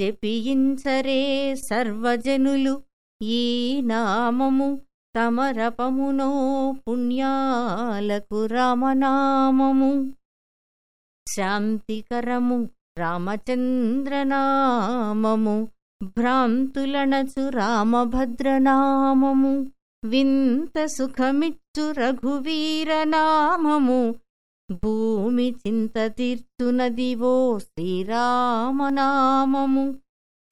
జపించరే సర్వజనులు ఈ నామము తమరపమునో పుణ్యాలకు రామనామము. శాంతికరము రామచంద్రనామము భ్రాంతులనచు రామభద్రనామము వింత సుఖమిచ్చు రఘువీరనామము భూమి చింత తీర్చునదివో శ్రీరామనామము.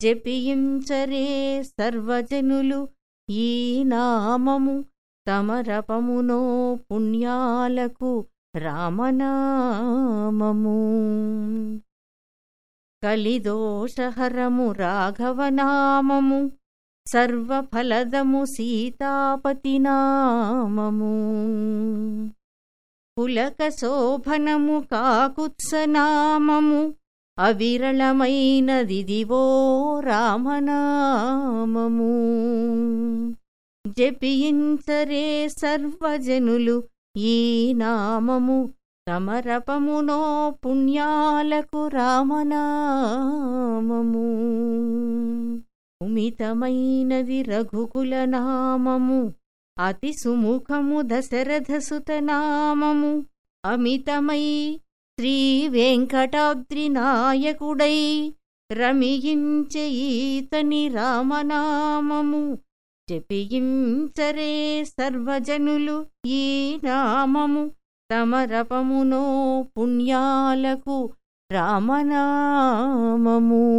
జపించరే సర్వజనులు ఈ నామము. తమరపమునో పుణ్యాలకు రామనామము. కలిదోషహరము రాఘవనామము. సర్వఫలదము సీతాపతి నామము. పులక శోభనము కాకుత్సనామము అవిరళమైనదిదివో రామనామము. జపించరే సర్వజనులు ఈ నామము తమరపమునో పుణ్యాలకు రామనామము. ఉమితమైనది రఘుకుల నామము అతి సుముఖము దశరథసుతనామము అమితమై శ్రీ వెంకటాద్రినాయకుడై నాయకుడై రామనామము. జపించరే సర్వజనులు ఈ నామము. తమరపమునో పుణ్యాలకు రామనామము.